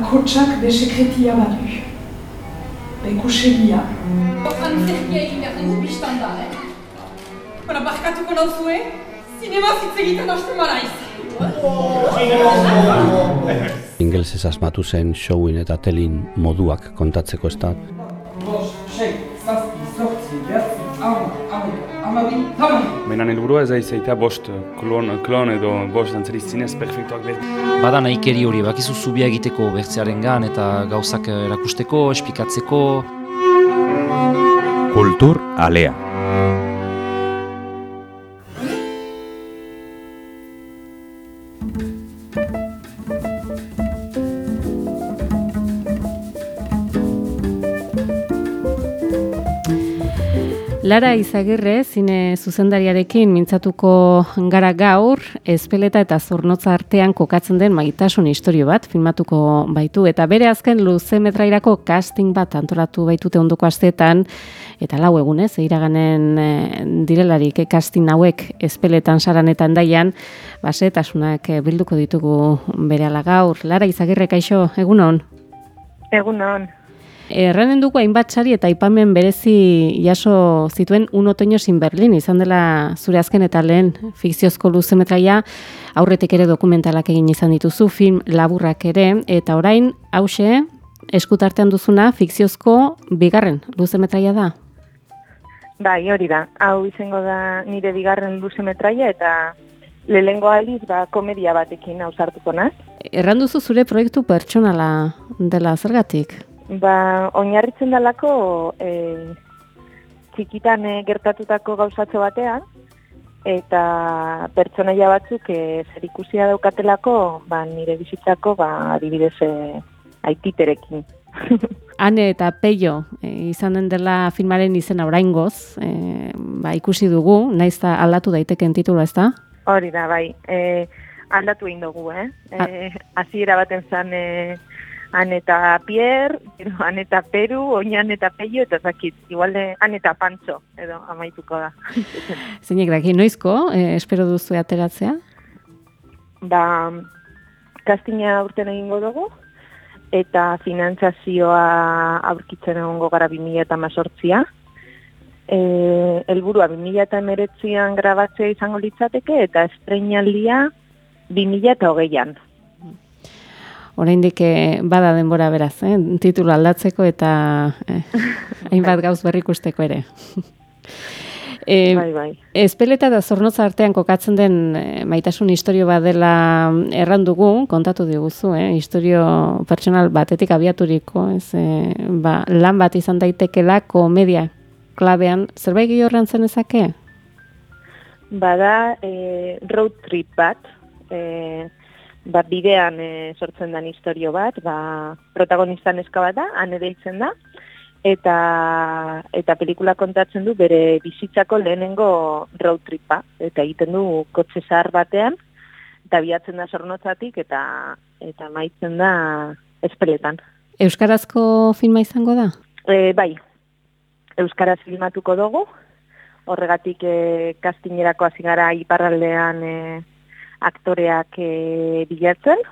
bakotsak de sekretia badu. Beko segia. Antzerkia egin behar dugu biztan da, eh? Bara, barkatuko nauzue, zinema zitzegiten hastu maraiz. Ingelzez asmatu zen showin eta telin moduak kontatzeko ez da. Menan helburua ez aizaita bost klon, klon edo bost dantzari zinez perfektuak behar. Bada nahikeri hori, bakizu zubia egiteko bertzearen gan eta gauzak erakusteko, espikatzeko. Kultur alea. Lara Izagirre, zine zuzendariarekin mintzatuko gara gaur, ezpeleta eta zornotza artean kokatzen den maitasun historio bat, filmatuko baitu, eta bere azken luze metrairako casting bat antolatu baitute ondoko asteetan, eta lau egunez, eiraganen e, direlarik e, casting hauek ezpeletan saranetan daian, basetasunak e, bilduko ditugu bere gaur. Lara Izagirre, kaixo, egunon? Egunon. Erranen dugu hainbat sari eta aipamen berezi jaso zituen un otoño sin Berlin, izan dela zure azken eta lehen fikziozko luzemetraia, aurretik ere dokumentalak egin izan dituzu, film laburrak ere, eta orain, hause, eskutartean duzuna, fikziozko bigarren luzemetraia da? Bai, hori da. Hau izango da nire bigarren luzemetraia eta lehengo aldiz ba, komedia batekin hausartuko naz. Erranduzu zure proiektu pertsonala dela zergatik? Ba, oinarritzen dalako e, txikitan e, gertatutako gauzatxo batean, eta pertsonaia batzuk e, zer ikusia daukatelako ba, nire bizitzako ba, adibidez e, aititerekin. Hane eta peio e, izan den dela filmaren izena oraingoz, e, ba, ikusi dugu, naiz da aldatu daiteken titula ez da? Hori da, bai. E, aldatu egin dugu, eh? E, Aziera baten zan... E, han eta Pierre, gero han eta Peru, oinan eta Peio, eta zakit, igual de han eta Pantxo, edo amaituko da. Zeinek daki, noizko, eh, espero duzu ateratzea? Ba, kastina urten egingo dugu, eta finantzazioa aurkitzen egongo gara 2000 eta mazortzia. E, elburua 2000 eta emeretzian grabatzea izango litzateke, eta estreinaldia 2000 eta hogeian oraindik eh, bada denbora beraz, eh? titulu aldatzeko eta eh, hainbat gauz berrikusteko ere. E, bai, bai. Ezpeleta da zornotza artean kokatzen den e, maitasun historio bat dela erran dugu, kontatu diguzu, eh? historio pertsonal batetik abiaturiko, ez, e, ba, lan bat izan daitekela komedia klabean, zerbait gehiago zen ezake? Bada e, road trip bat, e, ba, bidean e, sortzen den historio bat, ba, protagonista neska bat da, han deitzen da, eta, eta pelikula kontatzen du bere bizitzako lehenengo road tripa, eta egiten du kotxe zahar batean, eta biatzen da sornotzatik, eta, eta maitzen da espeletan. Euskarazko filma izango da? E, bai, Euskaraz filmatuko dugu, horregatik e, kastinerako hasi gara iparraldean e, aktoreak e, bilatzen,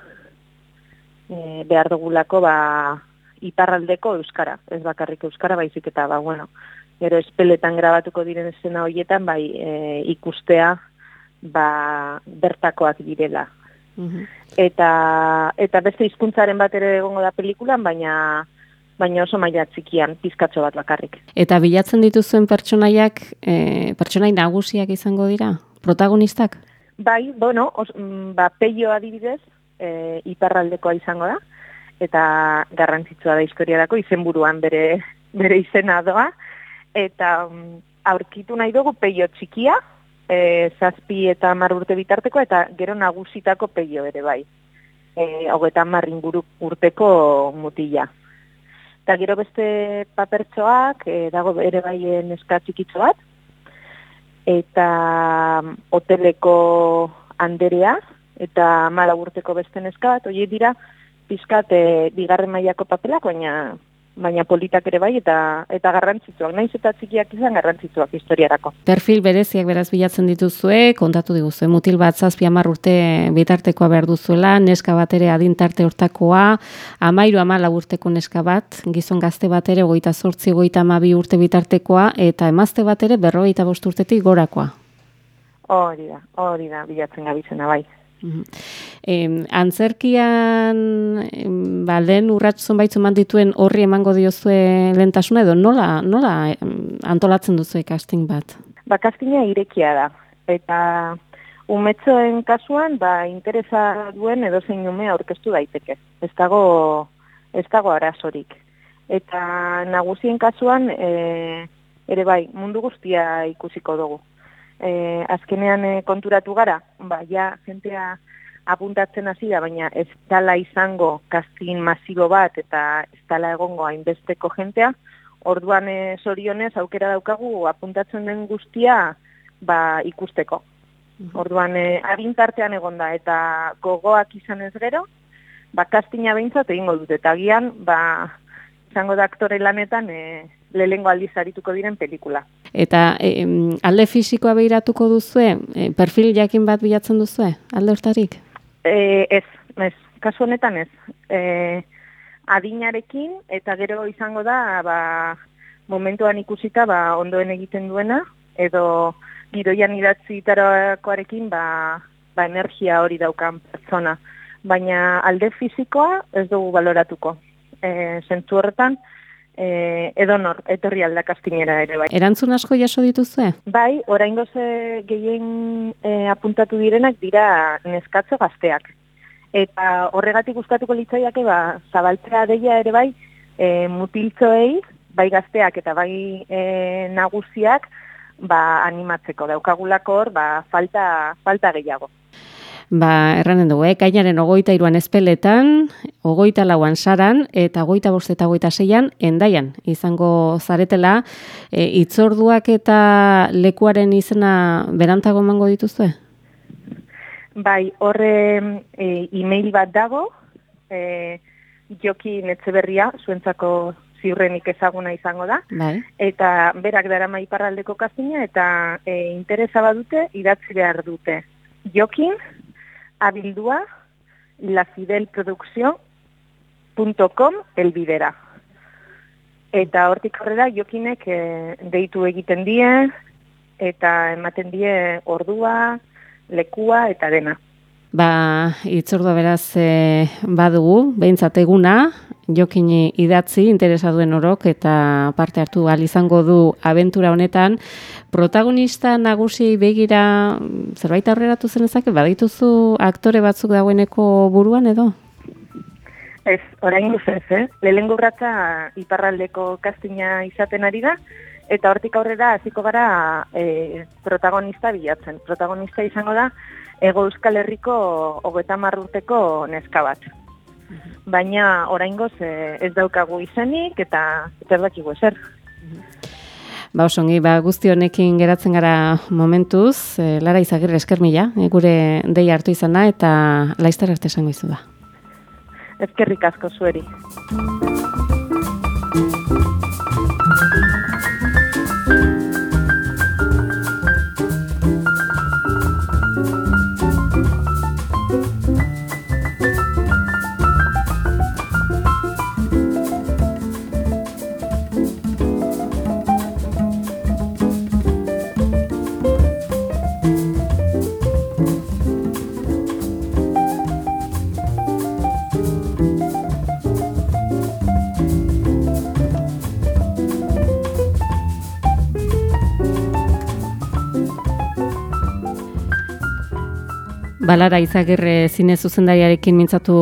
e, behar dugulako ba, iparraldeko euskara, ez bakarrik euskara, baizik eta, ba, bueno, gero espeletan grabatuko diren esena horietan, bai, e, ikustea, ba, bertakoak direla. Mhm. Eta, eta beste hizkuntzaren bat ere egongo da pelikulan, baina baina oso maila txikian, pizkatxo bat bakarrik. Eta bilatzen dituzuen pertsonaiak, e, pertsonai nagusiak izango dira? Protagonistak? Bai, bueno, os, mm, ba, peio adibidez, e, iparraldekoa izango da, eta garrantzitsua da historiarako, izenburuan bere, bere izena doa, eta um, aurkitu nahi dugu peio txikia, e, zazpi eta mar urte bitarteko, eta gero nagusitako peio ere bai, e, hogeta marrin urteko mutila. Eta gero beste papertxoak, e, dago ere bai neska txikitzo bat, eta mm, hoteleko anderea, eta mala urteko beste neska bat, dira, pizkat e, bigarren mailako papelak, baina baina politak ere bai eta eta garrantzitsuak, naiz eta txikiak izan garrantzitsuak historiarako. Perfil bereziak beraz bilatzen dituzue, kontatu diguzue, mutil bat zazpi hamar urte bitartekoa behar duzuela, neska bat ere adintarte hortakoa, amairu amala urteko neska bat, gizon gazte bat ere goita sortzi, goita amabi urte bitartekoa, eta emazte bat ere berrogeita bost urtetik gorakoa. Hori da, hori da, bilatzen gabizena bai. Mhm. Em, antzerkian ba, lehen urrats zonbait zuman dituen horri emango diozue lehentasuna edo nola, nola antolatzen duzu casting bat? Ba, castinga irekia da, eta umetzoen kasuan, ba, interesa duen edo zein ume aurkeztu daiteke. Ez dago, ez dago arazorik. Eta nagusien kasuan, e, ere bai, mundu guztia ikusiko dugu. E, azkenean e, konturatu gara, ba, ja, jentea apuntatzen hasi da, baina ez dala izango kastin masibo bat eta ez dala egongo hainbesteko jentea, orduan e, zorionez aukera daukagu apuntatzen den guztia ba, ikusteko. Orduan e, agintartean egonda eta gogoak izan ez gero, ba, kastina behintzat egingo dut, eta agian, ba, izango da aktore lanetan e, lehengo aldiz arituko diren pelikula. Eta e, alde fisikoa behiratuko duzue, e, perfil jakin bat bilatzen duzue, alde hortarik? E, ez, ez, kasu honetan ez. E, adinarekin eta gero izango da ba, momentuan ikusita ba, ondoen egiten duena edo gidoian idatzi itarakoarekin ba, ba, energia hori daukan pertsona. Baina alde fisikoa ez dugu baloratuko. E, horretan, e, edo nor, etorri alda kastinera ere bai. Erantzun asko jaso dituzue? Bai, orain goze gehien e, apuntatu direnak dira neskatze gazteak. Eta horregatik gustatuko litzaiake ba, zabaltzea deia ere bai, e, mutiltzoei, bai gazteak eta bai e, nagusiak, ba, animatzeko daukagulako hor, ba, falta, falta gehiago. Ba, erranen dugu, eh? kainaren ogoita iruan espeletan, ogoita lauan saran, eta ogoita bost eta ogoita seian, endaian, izango zaretela, e, itzorduak eta lekuaren izena berantago emango dituzue? Bai, horre e, e-mail bat dago, e, joki netzeberria, zuentzako ziurrenik ezaguna izango da, Bai. eta berak darama iparraldeko kastina, eta e, interesa badute, idatzi behar dute. Jokin, abildua, lafidelproducción.com elbidera. Eta hortik horrela jokinek e, deitu egiten die, eta ematen die ordua, lekua eta dena. Ba, itzordua beraz e, badugu, behintzat eguna, jokini idatzi, interesa duen orok, eta parte hartu ahal izango du abentura honetan. Protagonista nagusi begira zerbait aurreratu zen ezake, badituzu aktore batzuk dagoeneko buruan edo? Ez, orain ez, eh? Lehengo urratza iparraldeko kastina izaten ari da, eta hortik aurrera hasiko gara e, protagonista bilatzen. Protagonista izango da, Ego Euskal Herriko hogeta marrurteko neska bat. Baina oraingoz e, ez daukagu izenik eta ez dakigu ezer. Ba, osongi, ba, guzti honekin geratzen gara momentuz, e, Lara Izagirre eskermila, e, gure dei hartu izana eta laiztar arte esango izu da. Ezkerrik asko zueri. Balara izagirre zine zuzendariarekin mintzatu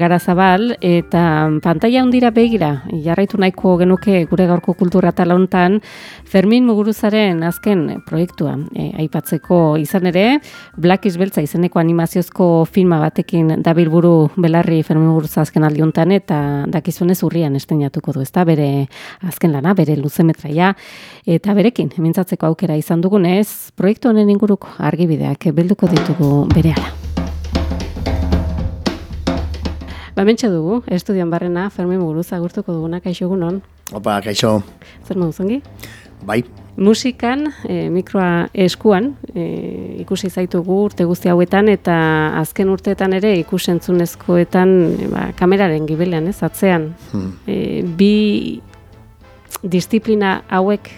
gara zabal, eta pantaila hundira begira, jarraitu nahiko genuke gure gaurko kultura talontan, Fermin Muguruzaren azken proiektua e, aipatzeko izan ere, Black is Beltza izeneko animaziozko filma batekin dabilburu belarri Fermin Muguruza azken aldiuntan, eta dakizunez urrian esteinatuko du, ezta? Bere azken lana, bere luzemetraia, eta berekin, mintzatzeko aukera izan dugunez, proiektu honen inguruko argibideak bilduko ditugu berehala. Ba, mentxe dugu, estudian barrena, Fermin Buruz, agurtuko duguna, kaixo egunon. Opa, kaixo, Zer modu zongi? bai. Musikan, e, mikroa eskuan, e, ikusi zaitugu urte guzti hauetan, eta azken urteetan ere ikusentzunezkoetan e, ba, kameraren gibelean, ez, atzean. Hmm. E, bi disiplina hauek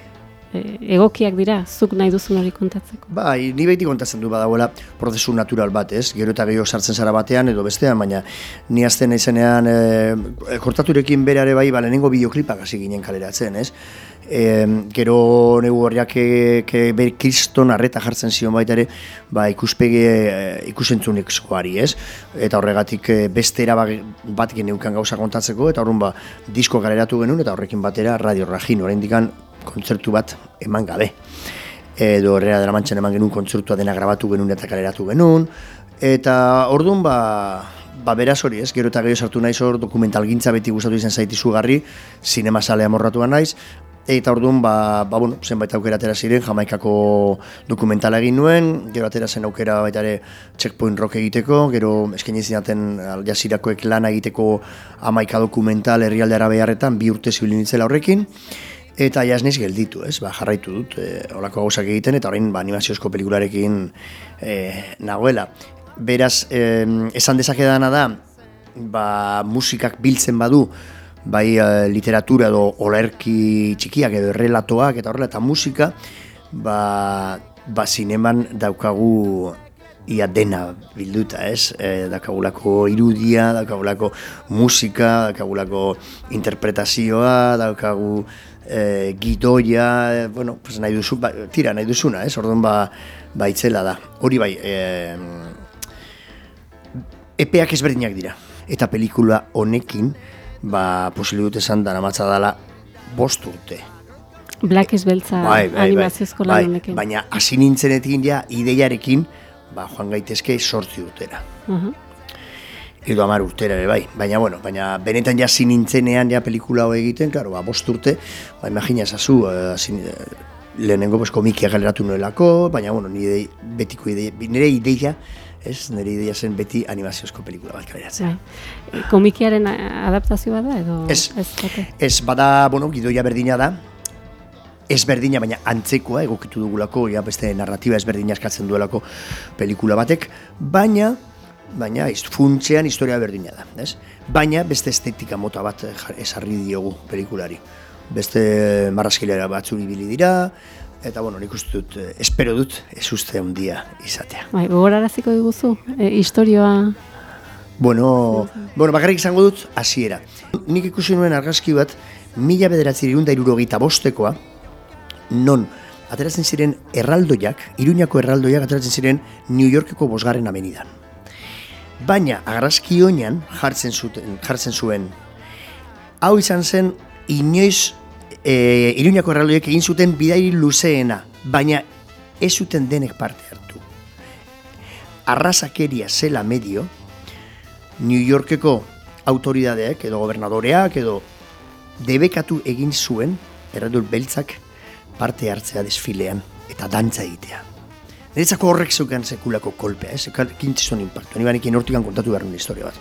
egokiak dira, zuk nahi duzun hori kontatzeko. Bai, ni beti kontatzen du badagoela prozesu natural bat, ez? Gero eta gehiago sartzen zara batean edo bestean, baina ni azten naizenean e, kortaturekin berare bai, ba, lehenengo bideoklipak hasi ginen kaleratzen, ez? E, gero negu horriak ber kriston arreta jartzen zion baita ere, ba, ikuspegi e, ikusentzunezkoari, ez? Eta horregatik e, beste era bat geneukan gauza kontatzeko, eta horren ba, disko kaleratu genuen, eta horrekin batera Radio Rajin, oraindikan kontzertu bat eman gabe. Edo horrela dara mantxan eman genuen kontzertua dena grabatu genuen eta kaleratu genuen. Eta orduan ba, ba beraz hori ez, gero eta gehiago sartu naiz hor dokumentalgintza beti gustatu izan zaiti zugarri, sinema salea morratuan naiz, Eta orduan, ba, ba, bueno, zenbait aukera atera ziren, jamaikako dokumentala egin nuen, gero atera zen aukera baita ere checkpoint rock egiteko, gero eskaini zinaten aljazirakoek lana egiteko amaika dokumental herrialde arabearretan, bi urte zibilin horrekin, eta jasniz gelditu, ez, ba, jarraitu dut, e, olako gauzak egiten, eta orain ba, animaziozko pelikularekin e, nagoela. Beraz, e, esan dezakedana da, ba, musikak biltzen badu, bai e, literatura edo olerki txikiak edo errelatoak eta horrela eta musika ba, ba zineman daukagu ia dena bilduta, ez? E, daukagulako irudia, daukagulako musika, daukagulako interpretazioa, daukagu e, gidoia, bueno, pues nahi duzu, ba, tira nahi duzuna, ez? Orduan ba, ba itzela da. Hori bai, e, epeak ezberdinak dira. Eta pelikula honekin, ba, posible dut esan dara matza dela bost urte. Black ez beltza Bai, bai, bai, animaziozko bai, honekin. baina hasi nintzenetik ja ideiarekin, ba, joan gaitezke sortzi urtera. Aha. Edo amar urtera ere bai, baina bueno, baina benetan ja nintzenean ja pelikula hau egiten, claro, ba, bost urte, ba, imagina esazu, eh, hasi, eh, lehenengo pues, komikia galeratu nuelako, baina bueno, nire betiko ideia, nire ideia, ez, nire ideia zen beti animaziozko pelikula bat kaleratzen. Bai. E, Komikiaren a- adaptazioa da edo Ez. ez dute? Ez, bada, bueno, gidoia berdina da, ez berdina, baina antzekoa egokitu dugulako, ja beste narratiba ezberdina eskatzen duelako pelikula batek, baina, baina, iz, funtzean historia berdina da, ez? Baina beste estetika mota bat eh, esarri diogu pelikulari. Beste marrazkilera batzuk ibili dira, eta bueno, nik uste dut, eh, espero dut, ez uste handia izatea. Bai, gogoraraziko diguzu, e, historioa Bueno, bueno, bakarrik izango dut hasiera. Nik ikusi nuen argazki bat, mila bederatzi irunda irurogeita bostekoa, non ateratzen ziren erraldoiak, iruñako erraldoiak ateratzen ziren New Yorkeko bosgarren amenidan. Baina argazki oinan jartzen, zuten, jartzen zuen, hau izan zen inoiz e, iruñako erraldoiak egin zuten bidairi luzeena, baina ez zuten denek parte hartu. Arrasakeria zela medio, New Yorkeko autoridadeak edo gobernadoreak edo debekatu egin zuen erradul beltzak parte hartzea desfilean eta dantza egitea. Niretzako horrek zeukan sekulako kolpea, ez? Kintzizun impactu. Ni banekin hortikan kontatu behar nuen historia bat.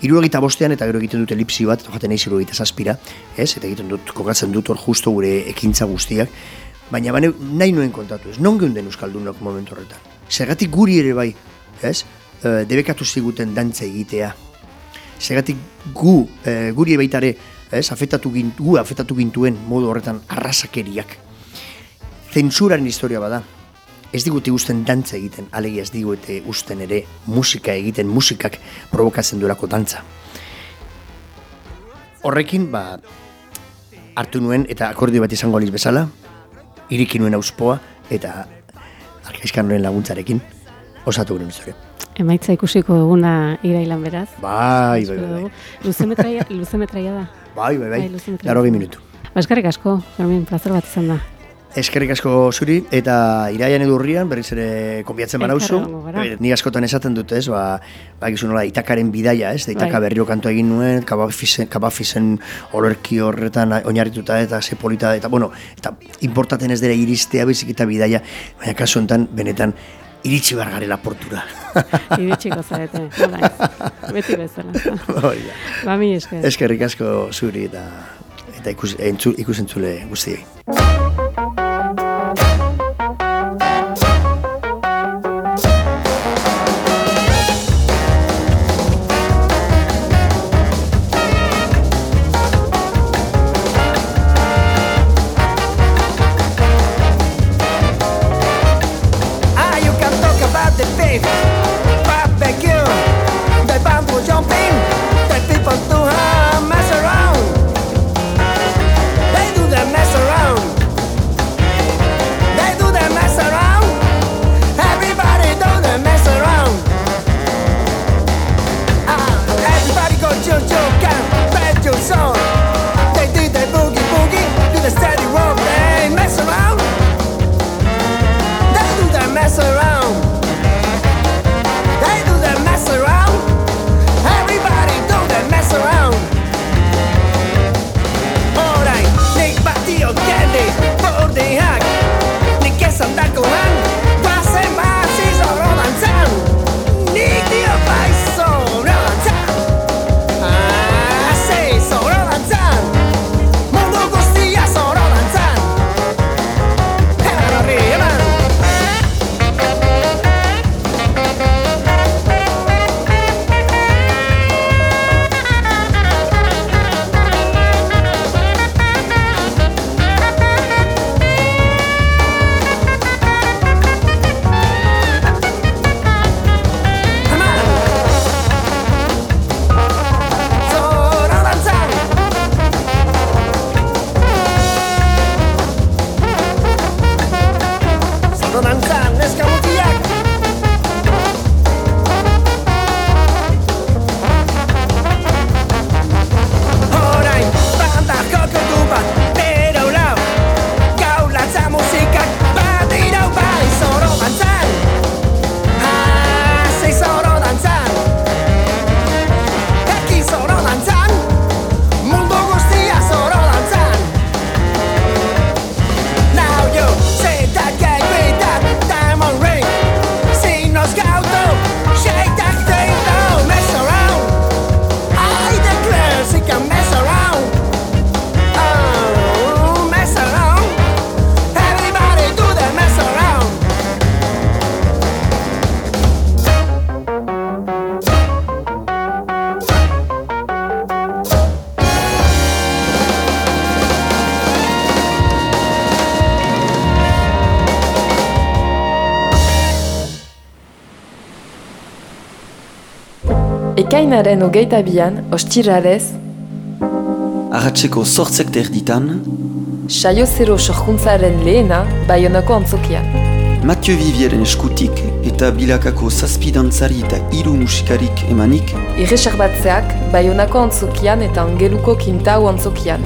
Irurogeita bostean eta gero egiten dut elipsi bat, joaten naiz irurogeita zazpira, ez? Eta egiten dut, kokatzen dut hor justo gure ekintza guztiak, baina bane, nahi nuen kontatu, ez? Non geunden Euskaldunok momentu horretan. Zergatik guri ere bai, ez? E, debekatu ziguten dantza egitea. Zergatik gu, e, guri baitare, ez? Afetatu gintu, gu afetatu gintuen modu horretan arrasakeriak. Zentsuraren historia bada, ez digute usten dantza egiten, alegia ez digute usten ere musika egiten, musikak provokatzen duelako dantza. Horrekin, ba, hartu nuen eta akordio bat izango aliz bezala, iriki nuen auspoa eta arkaizkan nuen laguntzarekin osatu gure historia. emaitza ikusiko duguna irailan beraz. Bai, bai, bai, bai. dugu. Luze metraia, luze metraia da. Bai, bai, bai, Bai, laro minutu. Ba, eskerrik asko, Fermin, plazer bat izan da. Eskerrik asko zuri, eta iraian edurrian berriz ere konbiatzen barauzu. Ni askotan esaten dut, ez, ba, ba nola, itakaren bidaia, ez, da itaka bai. berrio kantua egin nuen, kabafisen, kabafisen olerki horretan oinarrituta eta sepolita, eta bueno, eta importaten ez dira iristea bezik eta bidaia, baina kasu honetan, benetan, iritsi behar garela portura. Iritsiko zarete, nola beti bezala. ba, mi esker. Eskerrik asko zuri eta, eta ikus, ikus entzule guztiei. Ekainaren ogeita bian, ostirarez Arratxeko sortzek terditan Saio zero sorkuntzaren lehena, baionako antzokia. Mathieu Vivieren eskutik eta bilakako zazpidantzari eta hiru musikarik emanik Irresak batzeak, baionako antzokian eta angeluko kintau antzokian.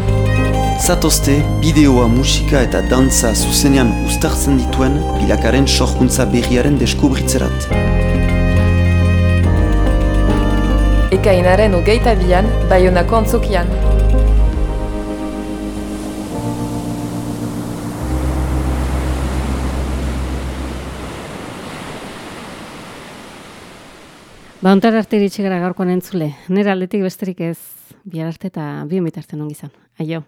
Zatozte, bideoa musika eta dantza zuzenean ustartzen dituen bilakaren sorkuntza berriaren dituen bilakaren sorkuntza berriaren deskubritzerat ekainaren hogeita bian, Baionako antzokian. Bauntar arte iritsi gara gaurkoan entzule, nera aldetik besterik ez, bihar arte eta bion bitartzen ongizan. Aio.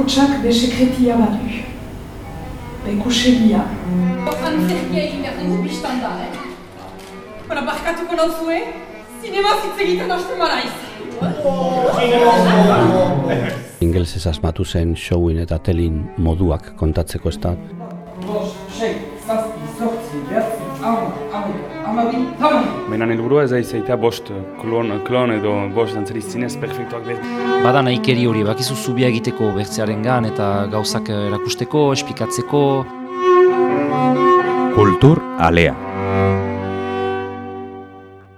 Bakotsak be sekretia badu. Be kusegia. Antzerkia egin behar dugu biztan da, eh? Bara, barkatuko nauzue, zinema hitz egiten hasten maraiz. Ingelsez asmatu zen showin eta telin moduak kontatzeko ez da. Bost, sei, Baina helburua ez da izaita bost klon, klon edo bost dantzari zinez perfektuak behar. Bada nahikeri hori, bakizu zubia egiteko bertzearengan eta gauzak erakusteko, espikatzeko. Kultur alea.